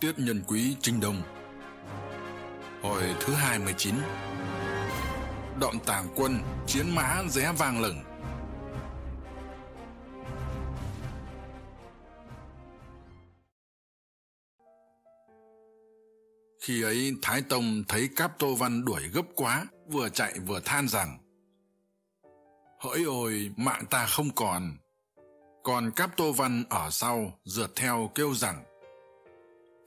Tiết Nhân Quý Trinh Đông. Hồi thứ hai mười chín Động tàng quân Chiến mã rẽ vang lửng. Khi ấy, Thái Tông thấy Cáp Tô Văn đuổi gấp quá, Vừa chạy vừa than rằng, Hỡi ôi, mạng ta không còn. Còn Cáp Tô Văn ở sau rượt theo kêu rằng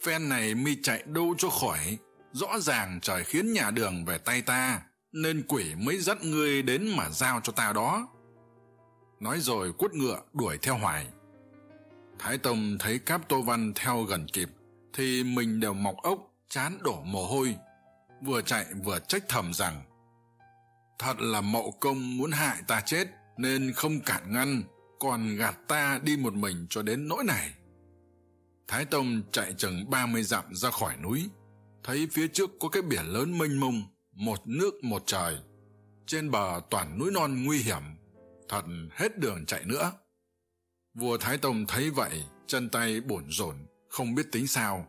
phen này mi chạy đâu cho khỏi. Rõ ràng trời khiến nhà đường về tay ta, nên quỷ mới dắt ngươi đến mà giao cho ta đó. Nói rồi quất ngựa đuổi theo hoài. Thái tông thấy cáp tô văn theo gần kịp, thì mình đều mọc ốc, chán đổ mồ hôi. Vừa chạy vừa trách thầm rằng, thật là mậu công muốn hại ta chết, nên không cản ngăn, còn gạt ta đi một mình cho đến nỗi này thái tông chạy chừng ba mươi dặm ra khỏi núi. Thấy phía trước có cái biển lớn mênh mông một nước một trời. Trên bờ toàn núi non nguy hiểm thật hết đường chạy nữa. Vua thái tông thấy vậy chân tay bổn rộn, không biết tính sao.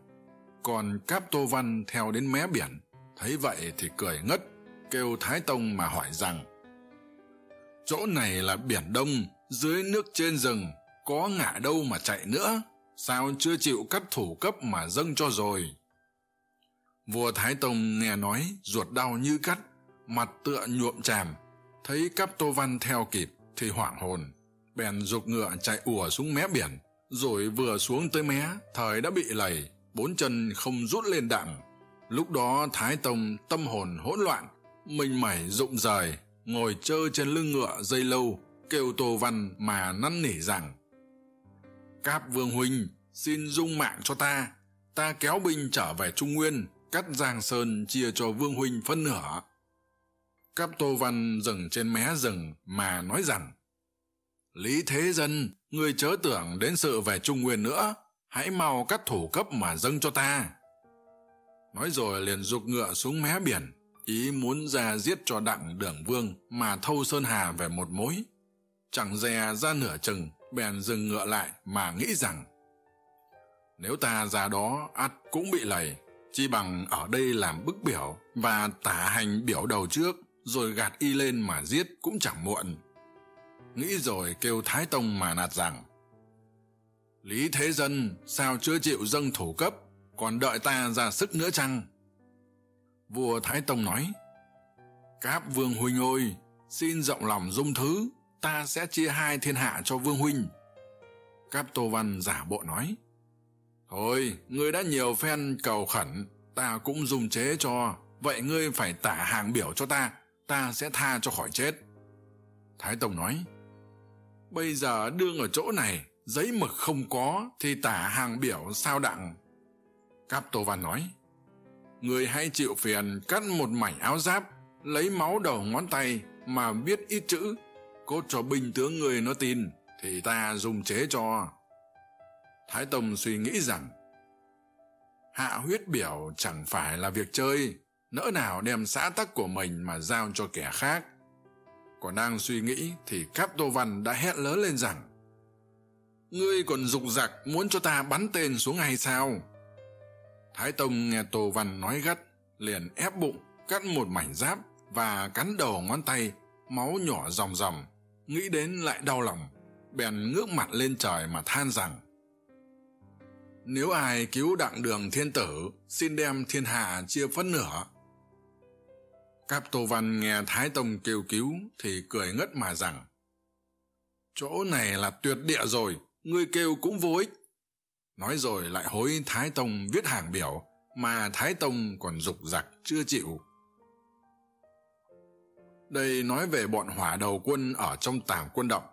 Còn cáp tô văn theo đến mé biển thấy vậy thì cười ngất kêu thái tông mà hỏi rằng chỗ này là biển đông dưới nước trên rừng có ngả đâu mà chạy nữa? sao chưa chịu cắt thủ cấp mà dâng cho rồi? Vua thái tông nghe nói, ruột đau như cắt, mặt tựa nhuộm chàm, thấy cắp tô văn theo kịp thì hoảng hồn. Bèn g ngựa chạy ùa xuống mé biển, rồi vừa xuống tới mé, thời đã bị lầy, bốn chân không rút lên đặng. Lúc đó thái tông tâm hồn hỗn loạn, mình mẩy rụng rời, ngồi c trên lưng ngựa dây lâu, kêu tô văn mà năn nỉ rằng cáp vương huynh, xin dung mạng cho ta. Ta kéo binh trở về trung nguyên, cắt giang sơn chia cho vương huynh phân nửa. Cáp tô văn dừng trên mé rừng mà nói rằng, lý thế dân người chớ tưởng đến sự về trung nguyên nữa. Hãy mau cắt thủ cấp mà dâng cho ta. Nói rồi liền g ngựa xuống mé biển, ý muốn ra giết cho đặng đường vương mà thâu sơn hà về một mối. Chẳng dè ra nửa chừng bèn dừng ngựa lại mà nghĩ rằng, nếu ta ra đó, ắt cũng bị lầy, chi bằng ở đây làm bức biểu và tả hành biểu đầu trước, rồi gạt y lên mà giết cũng chẳng muộn. Nghĩ rồi kêu thái tông mà nạt rằng, lý thế dân, sao chưa chịu dâng thủ cấp, còn đợi ta ra sức nữa chăng? Vua thái tông nói cáp vương huynh ôi xin rộng lòng dung thứ ta sẽ chia hai thiên hạ cho vương huynh. Cáp tô văn giả bộ nói, thôi, ngươi đã nhiều phen cầu khẩn, ta cũng dùng chế cho, vậy ngươi phải tả hàng biểu cho ta ta sẽ tha cho khỏi chết. Thái tông nói, bây giờ đương ở chỗ này, giấy mực không có thì tả hàng biểu sao đặng? Cáp tô văn nói người hãy chịu phiền cắt một mảnh áo giáp, lấy máu đầu ngón tay mà viết ít chữ cốt cho binh tướng người nó tin, thì ta dùng chế cho. Thái tông suy nghĩ rằng, hạ huyết biểu chẳng phải là việc chơi, nỡ nào đem xã tắc của mình mà giao cho kẻ khác. Còn đang suy nghĩ thì cáp tô văn đã hét lớn lên rằng, ngươi còn dục giặc muốn cho ta bắn tên xuống hay sao? Thái tông nghe tô văn nói gắt, liền ép bụng, cắt một mảnh giáp và cắn đầu ngón tay, máu nhỏ dòng dòng nghĩ đến lại đau lòng, bèn ngước mặt lên trời mà than rằng, nếu ai cứu đặng đường thiên tử, xin đem thiên hạ chia phân nửa. Cáp tô văn nghe thái tông kêu cứu thì cười ngất mà rằng, chỗ này là tuyệt địa rồi, ngươi kêu cũng vô ích. Nói rồi lại hối thái tông viết hàng biểu mà thái tông còn dục giặc chưa chịu đây nói về bọn hỏa đầu quân ở trong tảng quân động.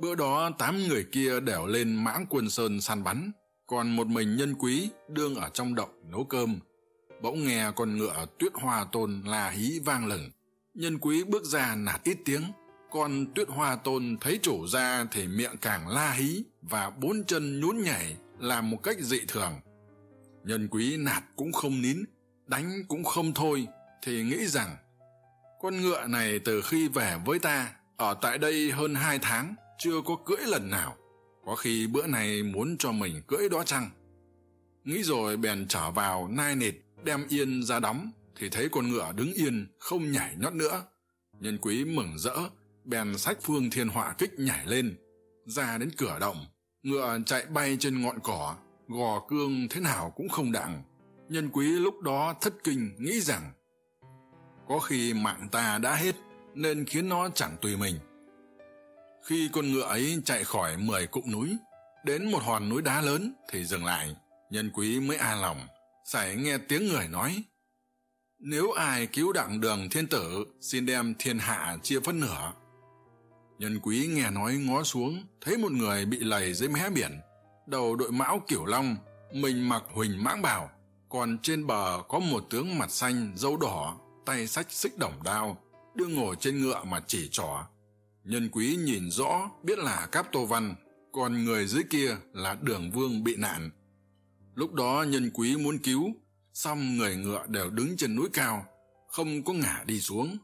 Bữa đó tám người kia đều lên mãng quân sơn săn bắn, còn một mình nhân quý đương ở trong động nấu cơm. Bỗng nghe con ngựa tuyết hoa tôn la hí vang lừng. Nhân quý bước ra nạt ít tiếng. Con tuyết hoa tôn thấy chủ ra thì miệng càng la hí và bốn chân nhún nhảy làm một cách dị thường. Nhân quý nạt cũng không nín, đánh cũng không thôi thì nghĩ rằng con ngựa này từ khi về với ta, ở tại đây hơn hai tháng, chưa có cưỡi lần nào. Có khi bữa này muốn cho mình cưỡi đó chăng? Nghĩ rồi bèn trở vào nai nịt đem yên ra đóng. Thì thấy con ngựa đứng yên, không nhảy nhót nữa. Nhân quý mừng rỡ, bèn sách phương thiên họa kích nhảy lên. Ra đến cửa động, ngựa chạy bay trên ngọn cỏ, gò cương thế nào cũng không đặng. Nhân quý lúc đó thất kinh, nghĩ rằng có khi mạng ta đã hết, nên khiến nó chẳng tùy mình. Khi con ngựa ấy chạy khỏi mười cụm núi, đến một hòn núi đá lớn thì dừng lại. Nhân quý mới a lòng sải nghe tiếng người nói, nếu ai cứu đặng đường thiên tử, xin đem thiên hạ chia phân nửa. Nhân quý nghe nói ngó xuống, thấy một người bị lầy dưới mé biển, đầu đội mão kiểu long, mình mặc huỳnh mãng bào, còn trên bờ có một tướng mặt xanh dâu đỏ tay sách xích đồng đao đương ngồi trên ngựa mà chỉ trỏ. Nhân quý nhìn rõ, biết là cáp tô văn, còn người dưới kia là đường vương bị nạn. Lúc đó nhân quý muốn cứu, xong người ngựa đều đứng trên núi cao, không có ngả đi xuống.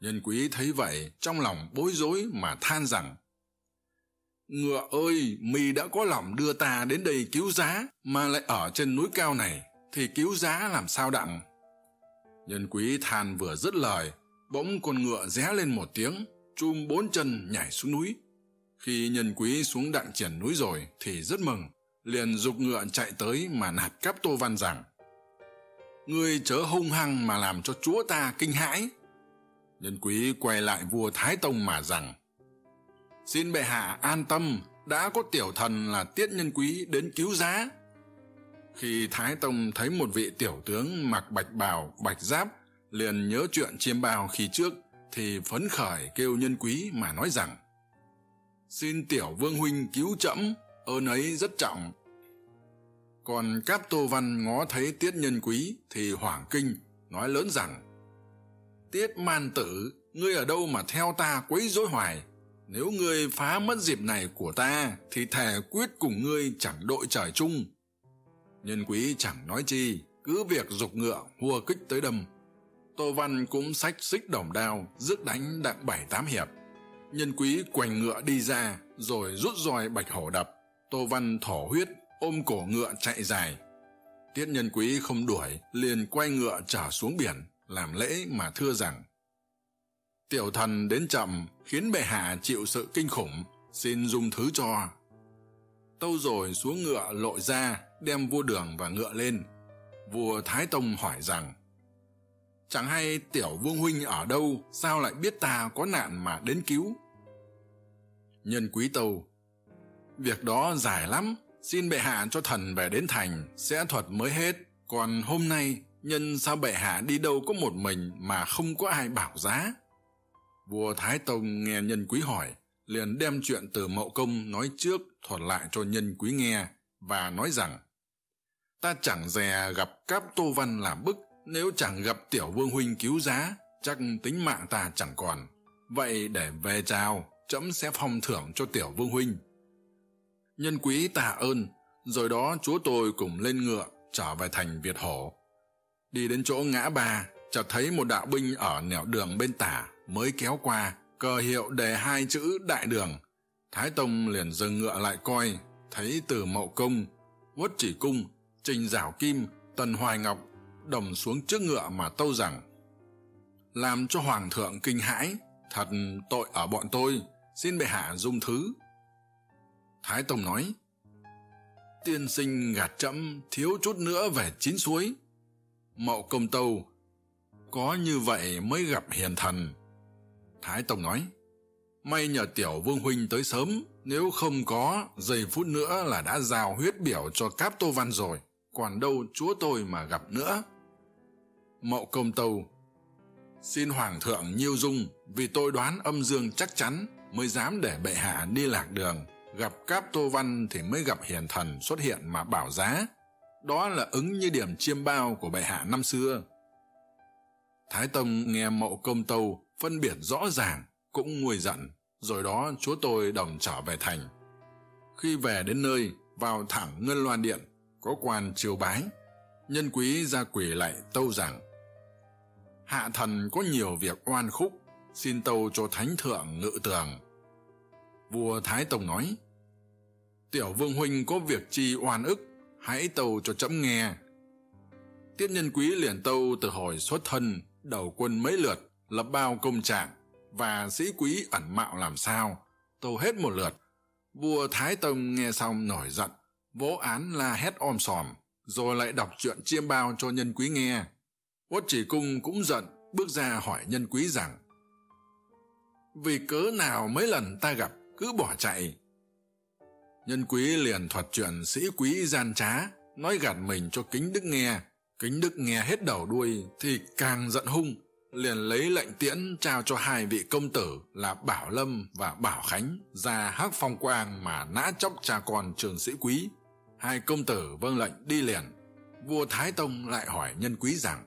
Nhân quý thấy vậy, trong lòng bối rối mà than rằng, ngựa ơi mi đã có lòng đưa ta đến đây cứu giá, mà lại ở trên núi cao này, thì cứu giá làm sao đặng? nhân quý than vừa dứt lời, bỗng con ngựa ré lên một tiếng, chùm bốn chân nhảy xuống núi. Khi nhân quý xuống đặng triển núi rồi thì rất mừng, liền g ngựa chạy tới mà nạt cáp tô văn rằng, ngươi chớ hung hăng mà làm cho chúa ta kinh hãi. Nhân quý quay lại vua thái tông mà rằng, xin bệ hạ an tâm, đã có tiểu thần là tiết nhân quý đến cứu giá khi thái tông thấy một vị tiểu tướng mặc bạch bào, bạch giáp, liền nhớ chuyện chiêm bao khi trước, thì phấn khởi kêu nhân quý mà nói rằng, xin tiểu vương huynh cứu trẫm ơn ấy rất trọng. Còn cáp tô văn ngó thấy tiết nhân quý thì hoảng kinh, nói lớn rằng, tiết man tử, ngươi ở đâu mà theo ta quấy rối hoài? Nếu ngươi phá mất dịp này của ta, thì thề quyết cùng ngươi chẳng đội trời chung nhân quý chẳng nói chi, cứ việc dục ngựa hua kích tới đâm. Tô văn cũng sách xích đồng đao, rước đánh đặng bảy tám hiệp. Nhân quý quành ngựa đi ra, rồi rút roi bạch hổ đập. Tô văn thổ huyết, ôm cổ ngựa chạy dài. Tiết nhân quý không đuổi, liền quay ngựa trở xuống biển, làm lễ mà thưa rằng, tiểu thần đến chậm, khiến bệ hạ chịu sự kinh khủng, xin dung thứ cho. Tâu rồi xuống ngựa lội ra đem vua đường và ngựa lên. Vua thái tông hỏi rằng, chẳng hay tiểu vương huynh ở đâu, sao lại biết ta có nạn mà đến cứu? Nhân quý tâu, việc đó dài lắm, xin bệ hạ cho thần về đến thành, sẽ thuật mới hết. Còn hôm nay, nhân sao bệ hạ đi đâu có một mình mà không có ai bảo giá? Vua thái tông nghe nhân quý hỏi, liền đem chuyện từ mậu công nói trước thuật lại cho nhân quý nghe và nói rằng ta chẳng dè gặp cáp tô văn là bức, nếu chẳng gặp tiểu vương huynh cứu giá, chắc tính mạng ta chẳng còn. Vậy để về chào trẫm sẽ phong thưởng cho tiểu vương huynh. Nhân quý tạ ơn, rồi đó chúa tôi cùng lên ngựa, trở về thành việt hổ. Đi đến chỗ ngã ba, chợt thấy một đạo binh ở nẻo đường bên tả, mới kéo qua, cờ hiệu đề hai chữ đại đường. Thái tông liền dừng ngựa lại coi, thấy từ mậu công, uất chỉ cung trình giảo kim, tần hoài ngọc đồng xuống trước ngựa mà tâu rằng, làm cho hoàng thượng kinh hãi, thật tội ở bọn tôi, xin bệ hạ dung thứ. Thái tông nói, tiên sinh gạt chậm thiếu chút nữa về chín suối. Mậu công tâu, có như vậy mới gặp hiền thần. Thái tông nói, may nhờ tiểu vương huynh tới sớm, nếu không có, giây phút nữa là đã rào huyết biểu cho cáp tô văn rồi còn đâu chúa tôi mà gặp nữa. Mậu công tâu, xin hoàng thượng nhiêu dung vì tôi đoán âm dương chắc chắn mới dám để bệ hạ đi lạc đường. Gặp cáp tô văn thì mới gặp hiền thần xuất hiện mà bảo giá. Đó là ứng như điểm chiêm bao của bệ hạ năm xưa. Thái tông nghe mậu công tâu phân biệt rõ ràng cũng nguôi giận, rồi đó chúa tôi đồng trở về thành. Khi về đến nơi, vào thẳng ngân loan điện có quan triều bái, nhân quý ra quỷ lại tâu rằng, hạ thần có nhiều việc oan khúc, xin tâu cho thánh thượng ngự tường. Vua thái tông nói, tiểu vương huynh có việc chi oan ức, hãy tâu cho trẫm nghe. Tiết nhân quý liền tâu từ hồi xuất thân, đầu quân mấy lượt, lập bao công trạng, và sĩ quý ẩn mạo làm sao, tâu hết một lượt. Vua thái tông nghe xong nổi giận vỗ án la hét om sòm, rồi lại đọc chuyện chiêm bao cho nhân quý nghe. Quốc chỉ cung cũng giận, bước ra hỏi nhân quý rằng, vì cớ nào mấy lần ta gặp cứ bỏ chạy? Nhân quý liền thuật chuyện sĩ quý gian trá, nói gạt mình cho kính đức nghe. Kính đức nghe hết đầu đuôi thì càng giận hung, liền lấy lệnh tiễn trao cho hai vị công tử là bảo lâm và bảo khánh ra hắc phong quang mà nã chóc cha con trường sĩ quý hai công tử vâng lệnh đi liền. Vua thái tông lại hỏi nhân quý rằng,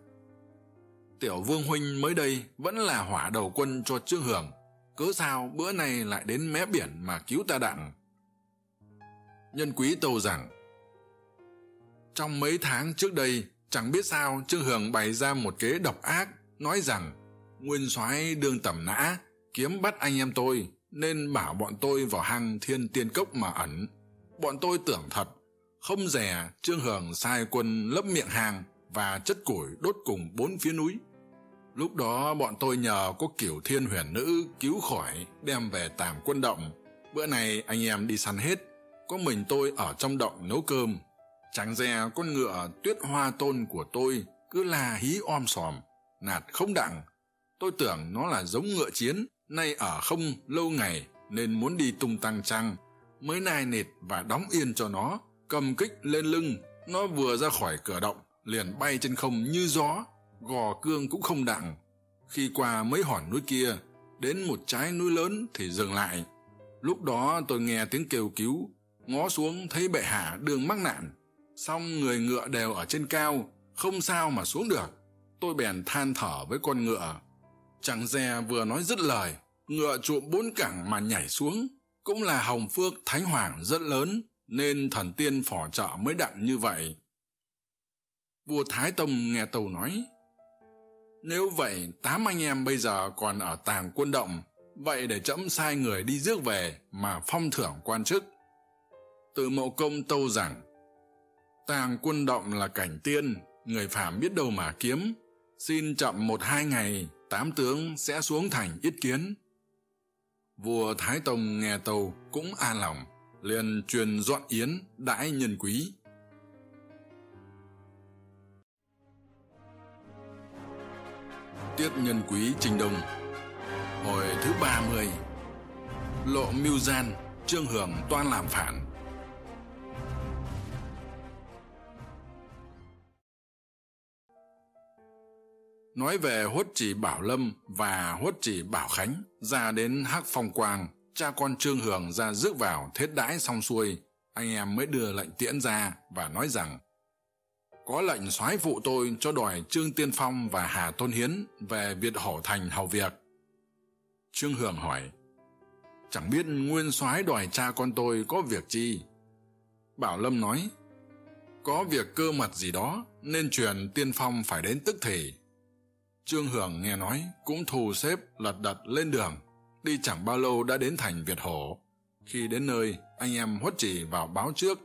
tiểu vương huynh mới đây vẫn là hỏa đầu quân cho trương hưởng cớ sao bữa nay lại đến mé biển mà cứu ta đặng nhân quý tâu rằng, trong mấy tháng trước đây, chẳng biết sao trương hưởng bày ra một kế độc ác, nói rằng, nguyên soái đương tẩm nã, kiếm bắt anh em tôi, nên bảo bọn tôi vào hang thiên tiên cốc mà ẩn. Bọn tôi tưởng thật không rẻ trương hưởng sai quân lấp miệng hàng và chất củi đốt cùng bốn phía núi. Lúc đó bọn tôi nhờ có kiểu thiên huyền nữ cứu khỏi, đem về tạm quân động. Bữa này anh em đi săn hết, có mình tôi ở trong động nấu cơm. Chẳng dè con ngựa tuyết hoa tôn của tôi cứ la hí om sòm, nạt không đặng. Tôi tưởng nó là giống ngựa chiến, nay ở không lâu ngày nên muốn đi tung tăng trăng mới nai nịt và đóng yên cho nó cầm kích lên lưng, nó vừa ra khỏi cửa động, liền bay trên không như gió, gò cương cũng không đặng. Khi qua mấy hòn núi kia, đến một trái núi lớn thì dừng lại. Lúc đó tôi nghe tiếng kêu cứu, ngó xuống thấy bệ hạ đương mắc nạn. Xong người ngựa đều ở trên cao, không sao mà xuống được. Tôi bèn than thở với con ngựa. Chàng dè vừa nói dứt lời, ngựa chuộm bốn cẳng mà nhảy xuống, cũng là hồng phước thánh hoàng rất lớn nên thần tiên phò trợ mới đặng như vậy. Vua thái tông nghe tâu nói, nếu vậy, tám anh em bây giờ còn ở tàng quân động, vậy để trẫm sai người đi rước về mà phong thưởng quan chức. Từ mộ công tâu rằng, tàng quân động là cảnh tiên, người phàm biết đâu mà kiếm. Xin chậm một hai ngày, tám tướng sẽ xuống thành ít kiến. Vua thái tông nghe tâu cũng an lòng liền truyền dọn yến đãi nhân quý. Tiết nhân quý trình đồng. Hồi thứ ba mươi, lộ mưu gian, trương hưởng toan làm phản. Nói về huất chỉ bảo lâm và huất chỉ bảo khánh ra đến hắc phong quang cha con Trương Hưởng ra rước vào thết đãi xong xuôi, anh em mới đưa lệnh tiễn ra và nói rằng có lệnh soái phụ tôi cho đòi Trương Tiên Phong và Hà Tôn Hiến về Việt Hổ Thành hầu việc. Trương Hưởng hỏi, chẳng biết nguyên soái đòi cha con tôi có việc chi? Bảo Lâm nói, có việc cơ mật gì đó nên truyền Tiên Phong phải đến tức thì. Trương Hưởng nghe nói cũng thù xếp lật đật lên đường đi chẳng bao lâu đã đến thành việt hổ khi đến nơi, anh em huất chỉ vào báo trước.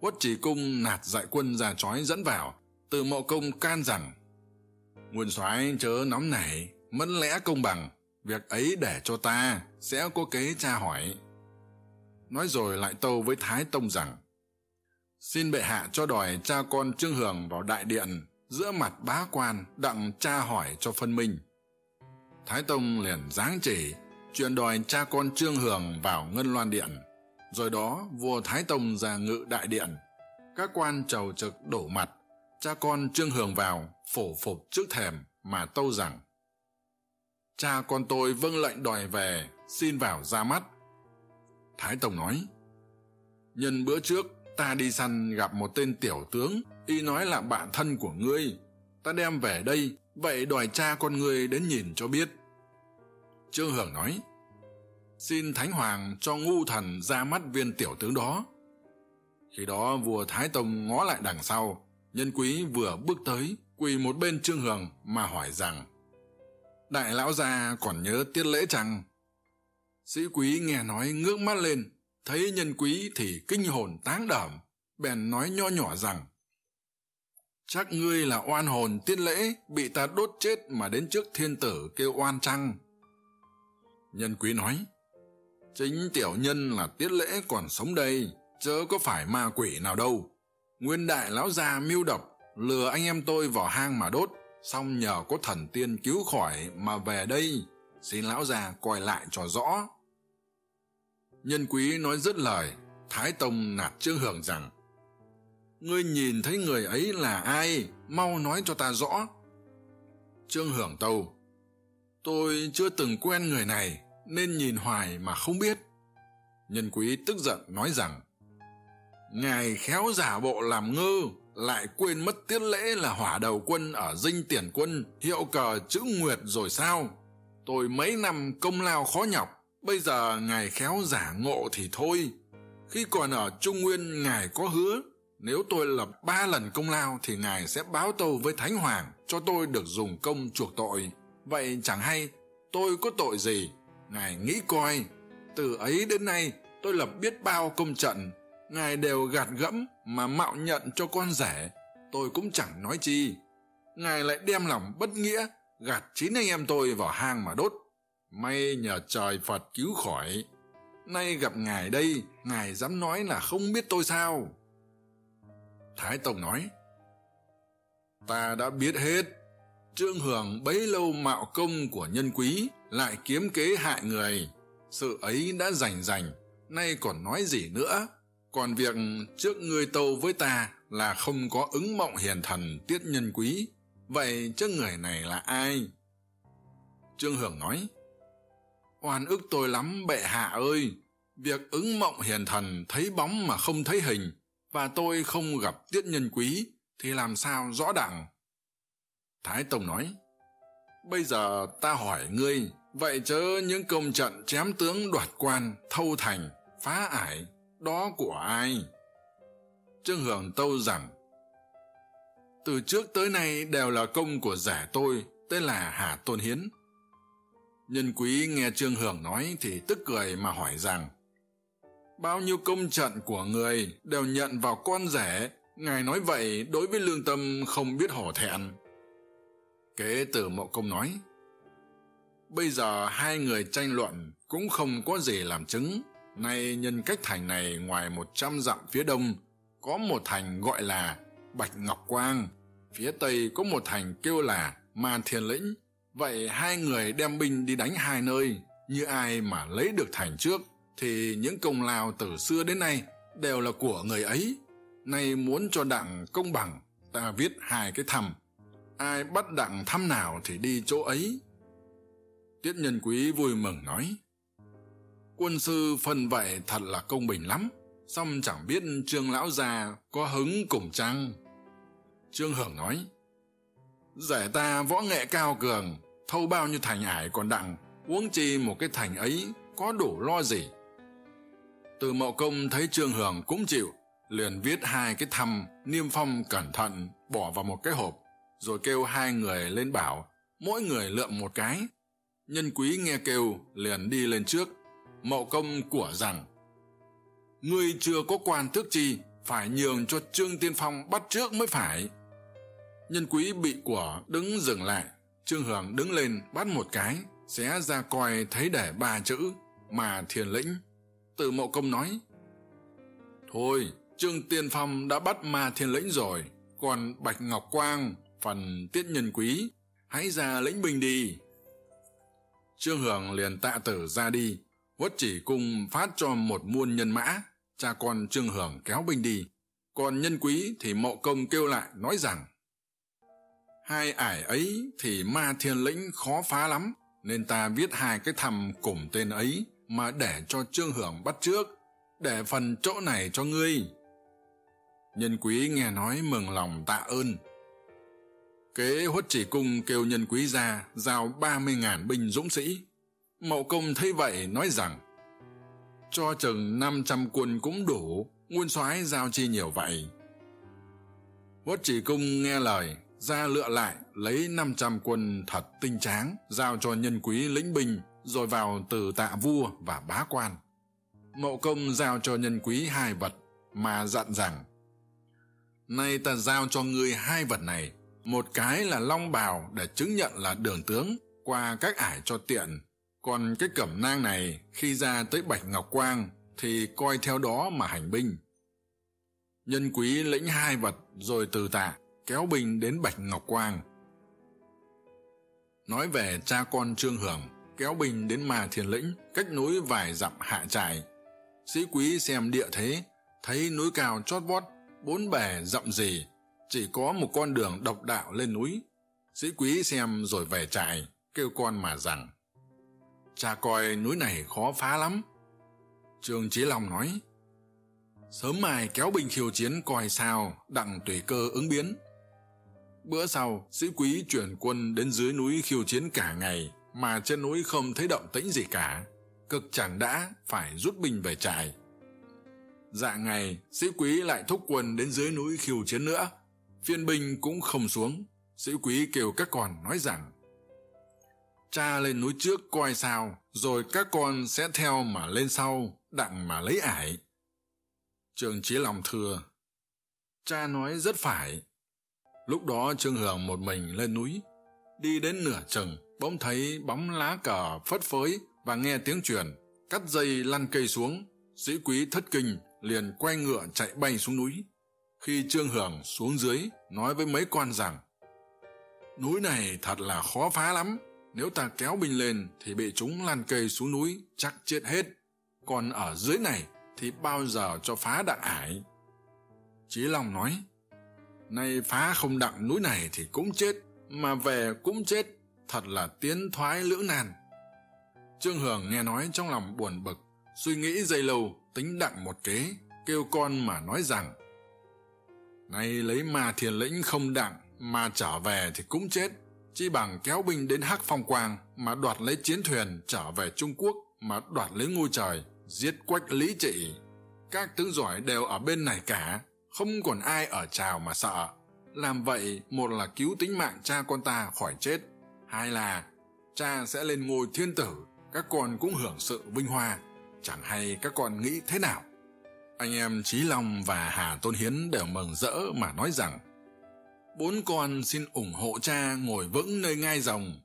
Huất chỉ cung nạt dại quân ra trói dẫn vào, từ mộ công can rằng nguồn soái chớ nóng nảy mẫn lẽ công bằng. Việc ấy để cho ta, sẽ có kế tra hỏi. Nói rồi lại tâu với thái tông rằng, xin bệ hạ cho đòi cha con trương hường vào đại điện, giữa mặt bá quan đặng tra hỏi cho phân minh. Thái tông liền giáng chỉ chuyện đòi cha con trương hưởng vào ngân loan điện. Rồi đó, vua thái tông ra ngự đại điện. Các quan trầu trực đổ mặt. Cha con trương hưởng vào, phổ phục trước thềm mà tâu rằng, cha con tôi vâng lệnh đòi về, xin vào ra mắt. Thái tông nói, nhân bữa trước, ta đi săn gặp một tên tiểu tướng, y nói là bạn thân của ngươi. Ta đem về đây, vậy đòi cha con ngươi đến nhìn cho biết trương hưởng nói, xin thánh hoàng cho ngu thần ra mắt viên tiểu tướng đó. Khi đó vua thái tông ngó lại đằng sau, nhân quý vừa bước tới, quỳ một bên trương hưởng mà hỏi rằng, đại lão gia còn nhớ tiết lễ chăng? Sĩ quý nghe nói ngước mắt lên, thấy nhân quý thì kinh hồn táng đẩm, bèn nói nho nhỏ rằng, chắc ngươi là oan hồn tiết lễ bị ta đốt chết mà đến trước thiên tử kêu oan chăng? nhân quý nói, chính tiểu nhân là tiết lễ còn sống đây, chớ có phải ma quỷ nào đâu. Nguyên đại lão già mưu độc, lừa anh em tôi vào hang mà đốt, xong nhờ có thần tiên cứu khỏi mà về đây. Xin lão già coi lại cho rõ. Nhân quý nói dứt lời, thái tông nạt trương hưởng rằng, ngươi nhìn thấy người ấy là ai? Mau nói cho ta rõ. Trương hưởng tâu tôi chưa từng quen người này, nên nhìn hoài mà không biết. Nhân quý tức giận nói rằng, ngài khéo giả bộ làm ngư lại quên mất tiết lễ là hỏa đầu quân ở dinh tiền quân, hiệu cờ chữ nguyệt rồi sao? Tôi mấy năm công lao khó nhọc, bây giờ ngài khéo giả ngộ thì thôi. Khi còn ở trung nguyên, ngài có hứa, nếu tôi lập ba lần công lao thì ngài sẽ báo tâu với thánh hoàng cho tôi được dùng công chuộc tội vậy chẳng hay, tôi có tội gì? Ngài nghĩ coi. Từ ấy đến nay, tôi lập biết bao công trận. Ngài đều gạt gẫm mà mạo nhận cho con rể. Tôi cũng chẳng nói chi. Ngài lại đem lòng bất nghĩa, gạt chín anh em tôi vào hang mà đốt. May nhờ trời phật cứu khỏi. Nay gặp ngài đây, ngài dám nói là không biết tôi sao? Thái tông nói, ta đã biết hết trương hưởng bấy lâu mạo công của nhân quý, lại kiếm kế hại người. Sự ấy đã rành rành, nay còn nói gì nữa? Còn việc trước người tâu với ta là không có ứng mộng hiền thần tiết nhân quý. Vậy trước người này là ai? Trương hưởng nói, oan ức tôi lắm, bệ hạ ơi. Việc ứng mộng hiền thần thấy bóng mà không thấy hình, và tôi không gặp tiết nhân quý, thì làm sao rõ đẳng thái tông nói, bây giờ ta hỏi ngươi, vậy chớ những công trận chém tướng đoạt quan, thâu thành, phá ải, đó của ai? Trương hưởng tâu rằng, từ trước tới nay đều là công của giả tôi, tên là hà tôn hiến. Nhân quý nghe trương hưởng nói thì tức cười mà hỏi rằng, bao nhiêu công trận của người đều nhận vào con rể ngài nói vậy đối với lương tâm không biết hổ thẹn kế tử mộ công nói. Bây giờ hai người tranh luận cũng không có gì làm chứng. Nay nhân cách thành này ngoài một trăm dặm phía đông, có một thành gọi là bạch ngọc quang. Phía tây có một thành kêu là ma thiên lĩnh. Vậy hai người đem binh đi đánh hai nơi. Như ai mà lấy được thành trước, thì những công lao từ xưa đến nay đều là của người ấy. Nay muốn cho đặng công bằng, ta viết hai cái thầm ai bắt đặng thăm nào thì đi chỗ ấy. Tiết nhân quý vui mừng nói, quân sư phân vậy thật là công bình lắm Xong chẳng biết trương lão già có hứng cùng chăng? Trương hưởng nói giải ta võ nghệ cao cường, thâu bao nhiêu thành ải còn đặng uống chi một cái thành ấy có đủ lo gì? Từ mậu công thấy trương hưởng cũng chịu, liền viết hai cái thăm niêm phong cẩn thận bỏ vào một cái hộp rồi kêu hai người lên bảo, mỗi người lượm một cái. Nhân quý nghe kêu, liền đi lên trước, mậu công của rằng người chưa có quan tước chi, phải nhường cho trương tiên phong bắt trước mới phải. Nhân quý bị của đứng dừng lại, trương hưởng đứng lên bắt một cái, sẽ ra coi thấy để ba chữ, mà thiền lĩnh. Từ mậu công nói, thôi, trương tiên phong đã bắt ma thiên lĩnh rồi, còn bạch ngọc quang phần tiết nhân quý, hãy ra lĩnh binh đi. Trương hưởng liền tạ tử ra đi huất chỉ cung phát cho một muôn nhân mã, cha con trương hưởng kéo binh đi. Còn nhân quý thì mộ công kêu lại nói rằng, hai ải ấy thì ma thiên lĩnh khó phá lắm, nên ta viết hai cái thầm cùng tên ấy mà để cho trương hưởng bắt trước, để phần chỗ này cho ngươi. Nhân quý nghe nói mừng lòng tạ ơn kế huất chỉ cung kêu nhân quý ra giao ba mươi ngàn binh dũng sĩ. Mậu công thấy vậy nói rằng, cho chừng năm trăm quân cũng đủ, nguyên soái giao chi nhiều vậy. Huất chỉ cung nghe lời, ra lựa lại, lấy năm trăm quân thật tinh tráng giao cho nhân quý lĩnh binh, rồi vào từ tạ vua và bá quan. Mậu công giao cho nhân quý hai vật, mà dặn rằng, nay ta giao cho ngươi hai vật này một cái là long bào để chứng nhận là đường tướng qua các ải cho tiện. Còn cái cẩm nang này, khi ra tới bạch ngọc quang thì coi theo đó mà hành binh. Nhân quý lĩnh hai vật rồi từ tạ, kéo binh đến bạch ngọc quang. Nói về cha con trương hưởng, kéo binh đến mà thiền lĩnh, cách núi vài dặm hạ trải sĩ quý xem địa thế, thấy núi cao chót vót, bốn bề rậm rì chỉ có một con đường độc đạo lên núi. Sĩ quý xem rồi về trại, kêu con mà rằng, cha coi núi này khó phá lắm. Trường chí long nói, sớm mai kéo binh khiêu chiến coi sao đặng tùy cơ ứng biến. Bữa sau, sĩ quý chuyển quân đến dưới núi khiêu chiến cả ngày, mà trên núi không thấy động tĩnh gì cả, cực chẳng đã phải rút binh về trại. Dạ ngày, sĩ quý lại thúc quân đến dưới núi khiêu chiến nữa. Phiên binh cũng không xuống, sĩ quý kêu các con nói rằng, Cha lên núi trước coi sao, rồi các con sẽ theo mà lên sau, đặng mà lấy ải. Trường Chí Lòng thừa, Cha nói rất phải. Lúc đó Trương hường một mình lên núi, đi đến nửa chừng, bỗng thấy bóng lá cờ phất phới và nghe tiếng truyền, cắt dây lăn cây xuống, sĩ quý thất kinh, liền quay ngựa chạy bay xuống núi khi trương hưởng xuống dưới nói với mấy quan rằng, núi này thật là khó phá lắm. Nếu ta kéo binh lên thì bị chúng lan cây xuống núi chắc chết hết. Còn ở dưới này thì bao giờ cho phá đặng ải? Chí long nói, nay phá không đặng núi này thì cũng chết, mà về cũng chết. Thật là tiến thoái lưỡng nan. Trương hưởng nghe nói trong lòng buồn bực, suy nghĩ dây lâu, tính đặng một kế, kêu con mà nói rằng nay lấy mà thiền lĩnh không đặng mà trở về thì cũng chết. Chỉ bằng kéo binh đến hắc phong quang mà đoạt lấy chiến thuyền trở về trung quốc mà đoạt lấy ngôi trời, giết quách lý trị. Các tướng giỏi đều ở bên này cả, không còn ai ở trào mà sợ. Làm vậy, một là cứu tính mạng cha con ta khỏi chết, hai là cha sẽ lên ngôi thiên tử, các con cũng hưởng sự vinh hoa. Chẳng hay các con nghĩ thế nào? anh em trí long và hà tôn hiến đều mừng rỡ mà nói rằng, bốn con xin ủng hộ cha ngồi vững nơi ngai rồng.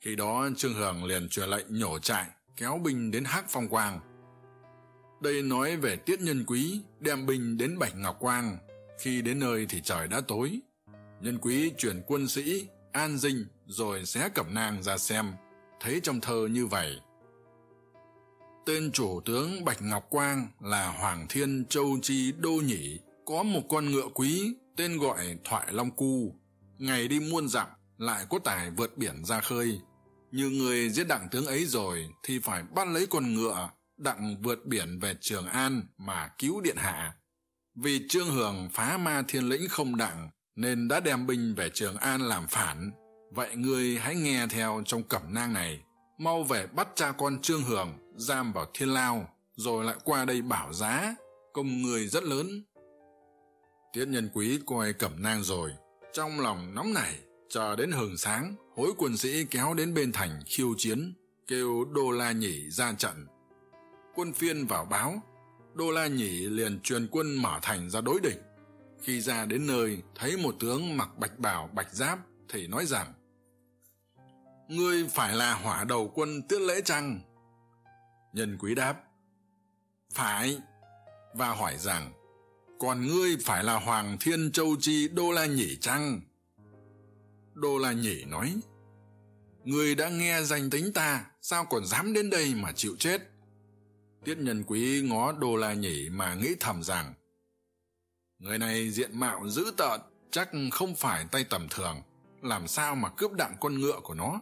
Khi đó trương hưởng liền truyền lệnh nhổ trại, kéo binh đến hắc phong quang. Đây nói về tiết nhân quý, đem binh đến bạch ngọc quang. Khi đến nơi thì trời đã tối. Nhân quý chuyển quân sĩ, an dinh, rồi xé cẩm nang ra xem. Thấy trong thơ như vậy tên chủ tướng bạch ngọc quang là hoàng thiên châu chi đô nhỉ có một con ngựa quý tên gọi thoại long cu. Ngày đi muôn dặm, lại có tài vượt biển ra khơi. Như người giết đặng tướng ấy rồi, thì phải bắt lấy con ngựa đặng vượt biển về trường an mà cứu điện hạ. Vì trương hưởng phá ma thiên lĩnh không đặng, nên đã đem binh về trường an làm phản. Vậy người hãy nghe theo trong cẩm nang này. Mau về bắt cha con trương hưởng giam vào thiên lao, rồi lại qua đây bảo giá, công người rất lớn. Tiết nhân quý coi cẩm nang rồi, trong lòng nóng nảy chờ đến hừng sáng, hối quân sĩ kéo đến bên thành khiêu chiến, kêu đô la nhỉ ra trận. Quân phiên vào báo, đô la nhỉ liền truyền quân mở thành ra đối địch. Khi ra đến nơi, thấy một tướng mặc bạch bào, bạch giáp, thì nói rằng, ngươi phải là hỏa đầu quân tiết lễ chăng nhân quý đáp, phải. Và hỏi rằng, còn ngươi phải là hoàng thiên châu chi đô la nhỉ chăng? Đô la nhỉ nói, ngươi đã nghe danh tính ta, sao còn dám đến đây mà chịu chết? Tiết nhân quý ngó đô la nhỉ mà nghĩ thầm rằng, người này diện mạo dữ tợn, chắc không phải tay tầm thường, làm sao mà cướp đặng con ngựa của nó?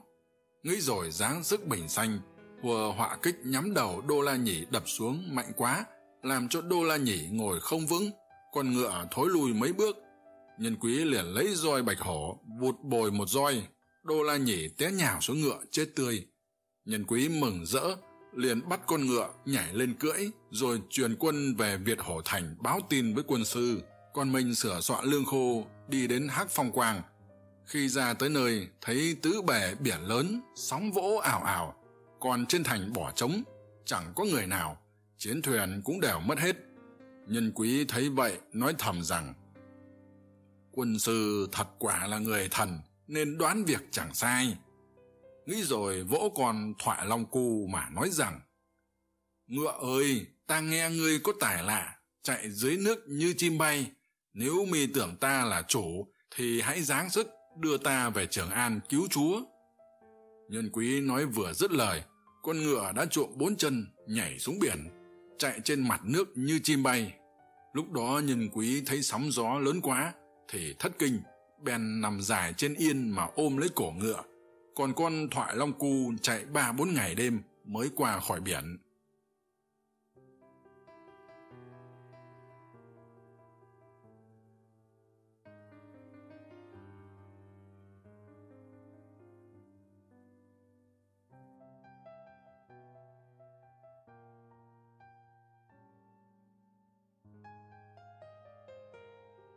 Nghĩ rồi dáng sức bình xanh vừa họa kích nhắm đầu đô la nhỉ đập xuống mạnh quá, làm cho đô la nhỉ ngồi không vững, con ngựa thối lùi mấy bước. Nhân quý liền lấy roi bạch hổ, vụt bồi một roi. Đô la nhỉ té nhào xuống ngựa, chết tươi. Nhân quý mừng rỡ, liền bắt con ngựa nhảy lên cưỡi, rồi truyền quân về việt hổ thành báo tin với quân sư. Con mình sửa soạn lương khô, đi đến hắc phong quang. Khi ra tới nơi, thấy tứ bể biển lớn, sóng vỗ ảo ảo còn trên thành bỏ trống, chẳng có người nào, chiến thuyền cũng đều mất hết. Nhân quý thấy vậy, nói thầm rằng, quân sư thật quả là người thần, nên đoán việc chẳng sai. Nghĩ rồi vỗ còn thọa long cu mà nói rằng, ngựa ơi, ta nghe ngươi có tài lạ, chạy dưới nước như chim bay. Nếu mi tưởng ta là chủ, thì hãy giáng sức đưa ta về trường an cứu chúa. Nhân quý nói vừa dứt lời con ngựa đã trộm bốn chân, nhảy xuống biển, chạy trên mặt nước như chim bay. Lúc đó nhìn quý thấy sóng gió lớn quá, thì thất kinh, bèn nằm dài trên yên mà ôm lấy cổ ngựa. Còn con thoại long cu chạy ba bốn ngày đêm mới qua khỏi biển.